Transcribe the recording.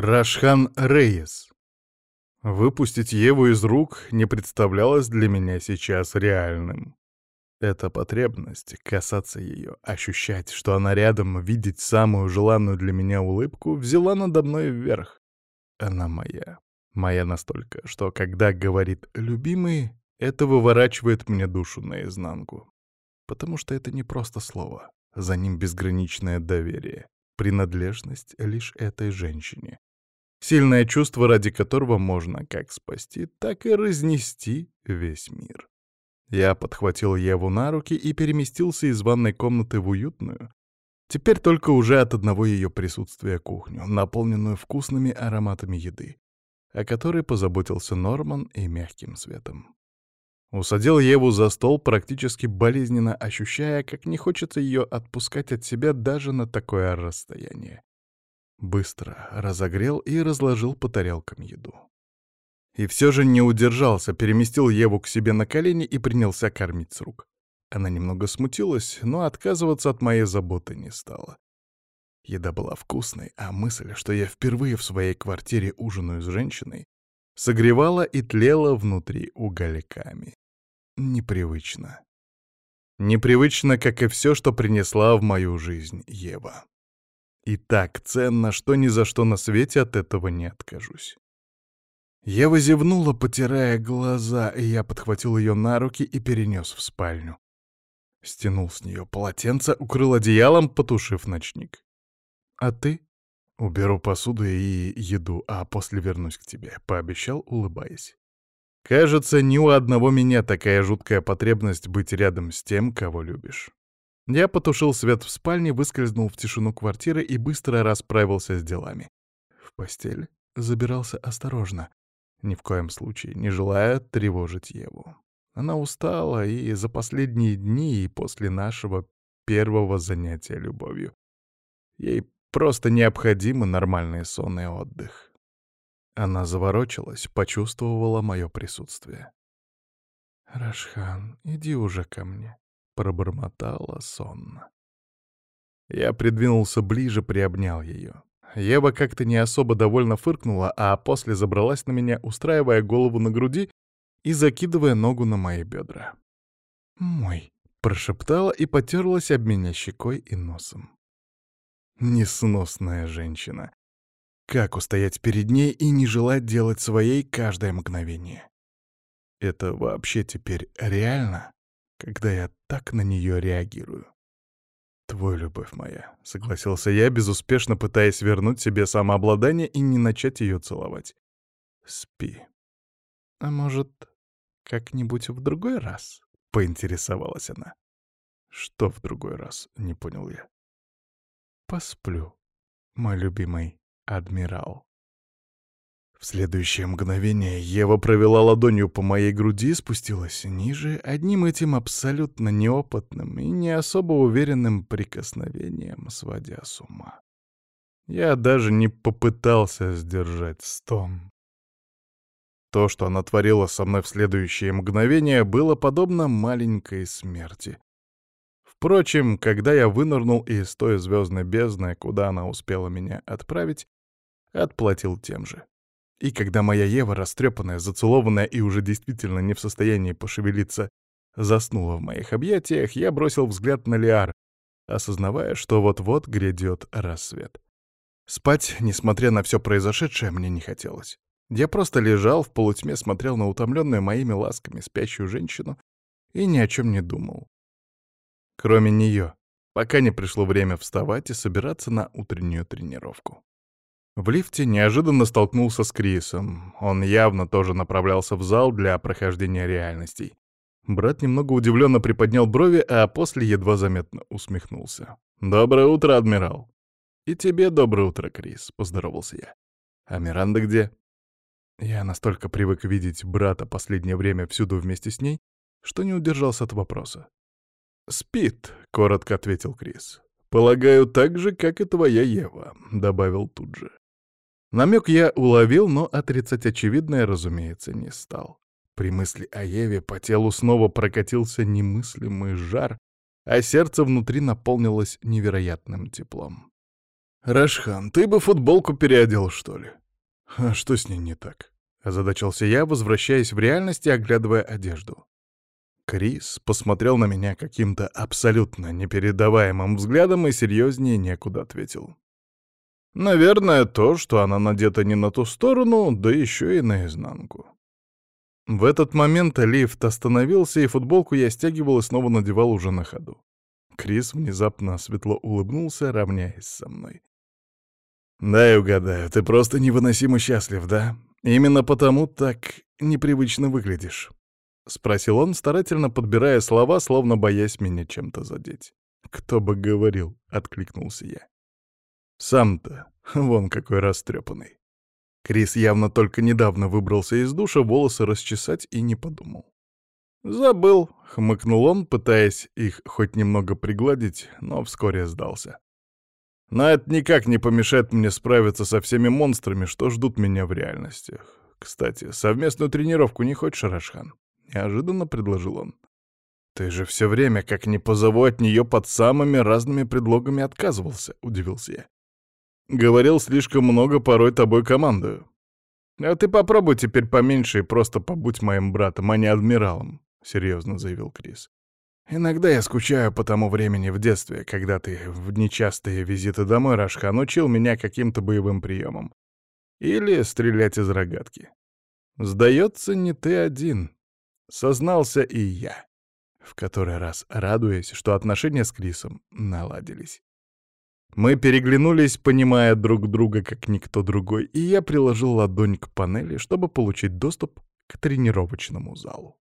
Рашхан Рейес. Выпустить Еву из рук не представлялось для меня сейчас реальным. Эта потребность касаться ее, ощущать, что она рядом, видеть самую желанную для меня улыбку, взяла надо мной вверх. Она моя. Моя настолько, что когда говорит «любимый», это выворачивает мне душу наизнанку. Потому что это не просто слово. За ним безграничное доверие, принадлежность лишь этой женщине. Сильное чувство, ради которого можно как спасти, так и разнести весь мир. Я подхватил Еву на руки и переместился из ванной комнаты в уютную, теперь только уже от одного ее присутствия кухню, наполненную вкусными ароматами еды, о которой позаботился Норман и мягким светом. Усадил Еву за стол, практически болезненно ощущая, как не хочется ее отпускать от себя даже на такое расстояние. Быстро разогрел и разложил по тарелкам еду. И все же не удержался, переместил Еву к себе на колени и принялся кормить с рук. Она немного смутилась, но отказываться от моей заботы не стала. Еда была вкусной, а мысль, что я впервые в своей квартире ужинаю с женщиной, согревала и тлела внутри угольками. Непривычно. Непривычно, как и все, что принесла в мою жизнь Ева. И так ценно, что ни за что на свете от этого не откажусь. Ева зевнула, потирая глаза, и я подхватил ее на руки и перенес в спальню. Стянул с нее полотенце, укрыл одеялом, потушив ночник. «А ты?» «Уберу посуду и еду, а после вернусь к тебе», — пообещал, улыбаясь. «Кажется, ни у одного меня такая жуткая потребность быть рядом с тем, кого любишь». Я потушил свет в спальне, выскользнул в тишину квартиры и быстро расправился с делами. В постель забирался осторожно, ни в коем случае не желая тревожить Еву. Она устала и за последние дни, и после нашего первого занятия любовью. Ей просто необходимы нормальный сон и отдых. Она заворочилась, почувствовала мое присутствие. «Рашхан, иди уже ко мне», пробормотала сонно. Я придвинулся ближе, приобнял ее. Ева как-то не особо довольно фыркнула, а после забралась на меня, устраивая голову на груди и закидывая ногу на мои бедра. «Мой», — прошептала и потерлась об меня щекой и носом. Несносная женщина. Как устоять перед ней и не желать делать своей каждое мгновение? Это вообще теперь реально? Когда я так на нее реагирую. «Твой, любовь моя», — согласился я, безуспешно пытаясь вернуть себе самообладание и не начать ее целовать. «Спи». «А может, как-нибудь в другой раз?» — поинтересовалась она. «Что в другой раз?» — не понял я. «Посплю, мой любимый адмирал». В следующее мгновение Ева провела ладонью по моей груди и спустилась ниже, одним этим абсолютно неопытным и не особо уверенным прикосновением, сводя с ума. Я даже не попытался сдержать стон. То, что она творила со мной в следующее мгновение, было подобно маленькой смерти. Впрочем, когда я вынырнул из той звездной бездны, куда она успела меня отправить, отплатил тем же. И когда моя Ева, растрепанная, зацелованная и уже действительно не в состоянии пошевелиться, заснула в моих объятиях, я бросил взгляд на Лиар, осознавая, что вот-вот грядет рассвет. Спать, несмотря на все произошедшее, мне не хотелось. Я просто лежал в полутьме, смотрел на утомленную моими ласками спящую женщину и ни о чем не думал. Кроме нее, пока не пришло время вставать и собираться на утреннюю тренировку. В лифте неожиданно столкнулся с Крисом. Он явно тоже направлялся в зал для прохождения реальностей. Брат немного удивленно приподнял брови, а после едва заметно усмехнулся. «Доброе утро, адмирал!» «И тебе доброе утро, Крис», — поздоровался я. «А Миранда где?» Я настолько привык видеть брата последнее время всюду вместе с ней, что не удержался от вопроса. «Спит», — коротко ответил Крис. «Полагаю, так же, как и твоя Ева», — добавил тут же. Намек я уловил, но отрицать очевидное, разумеется, не стал. При мысли о Еве по телу снова прокатился немыслимый жар, а сердце внутри наполнилось невероятным теплом. «Рашхан, ты бы футболку переодел, что ли?» «А что с ней не так?» — озадачился я, возвращаясь в реальность и оглядывая одежду. Крис посмотрел на меня каким-то абсолютно непередаваемым взглядом и серьезнее некуда ответил. «Наверное, то, что она надета не на ту сторону, да еще и наизнанку». В этот момент лифт остановился, и футболку я стягивал и снова надевал уже на ходу. Крис внезапно светло улыбнулся, равняясь со мной. «Дай угадаю, ты просто невыносимо счастлив, да? Именно потому так непривычно выглядишь», — спросил он, старательно подбирая слова, словно боясь меня чем-то задеть. «Кто бы говорил», — откликнулся я. «Сам-то вон какой растрепанный». Крис явно только недавно выбрался из душа, волосы расчесать и не подумал. «Забыл», — хмыкнул он, пытаясь их хоть немного пригладить, но вскоре сдался. Но это никак не помешает мне справиться со всеми монстрами, что ждут меня в реальности. Кстати, совместную тренировку не хочешь, Рашхан? Неожиданно предложил он. Ты же все время, как не позову от нее под самыми разными предлогами отказывался, удивился я. Говорил слишком много, порой тобой командую. А ты попробуй теперь поменьше и просто побудь моим братом, а не адмиралом, серьезно заявил Крис. Иногда я скучаю по тому времени в детстве, когда ты в нечастые визиты домой, Рашхан, учил меня каким-то боевым приемам. Или стрелять из рогатки. Сдается, не ты один. Сознался и я, в который раз радуясь, что отношения с Крисом наладились. Мы переглянулись, понимая друг друга как никто другой, и я приложил ладонь к панели, чтобы получить доступ к тренировочному залу.